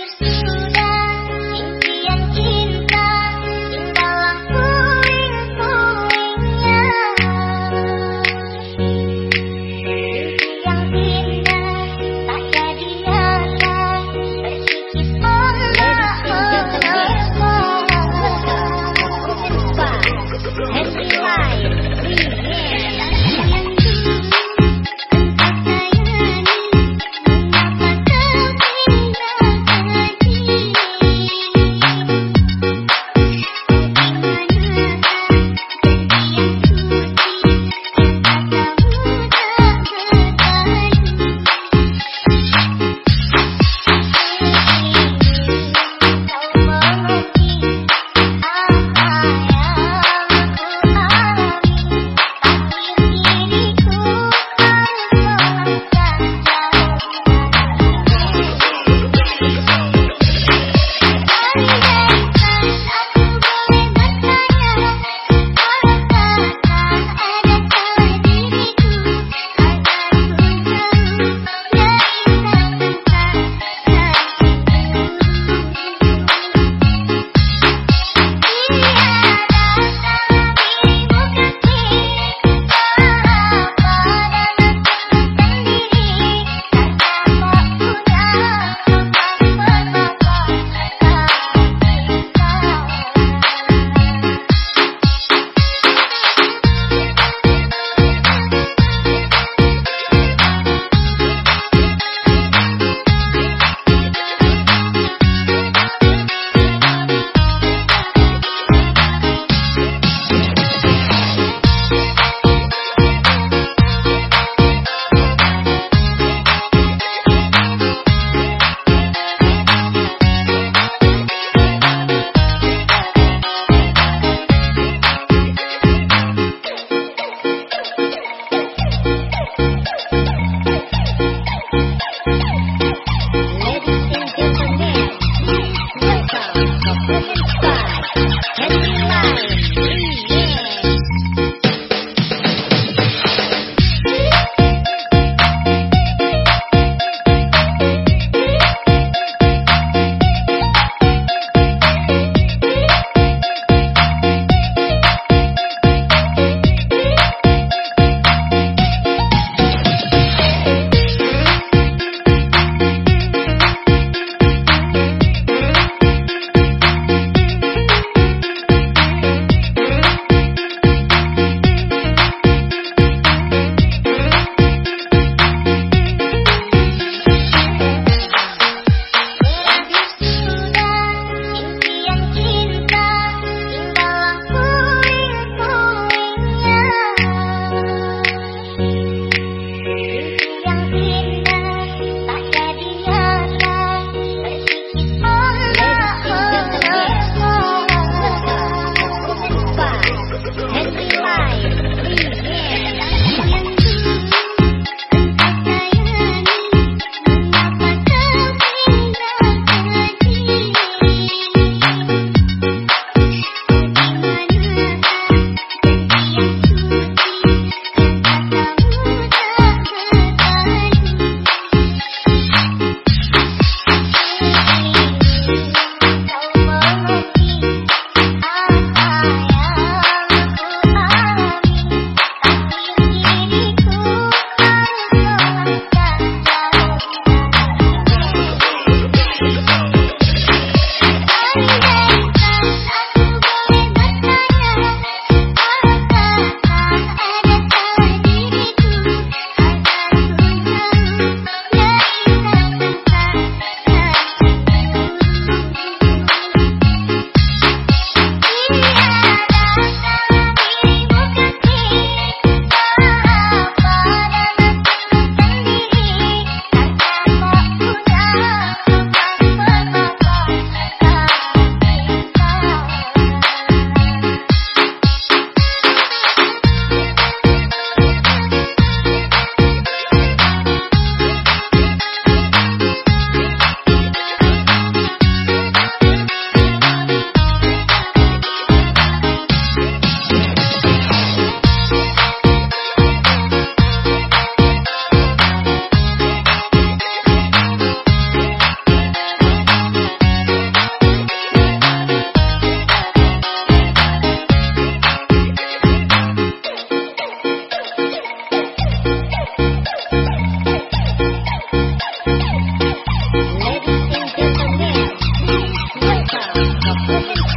your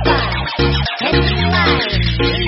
Take mine, take mine.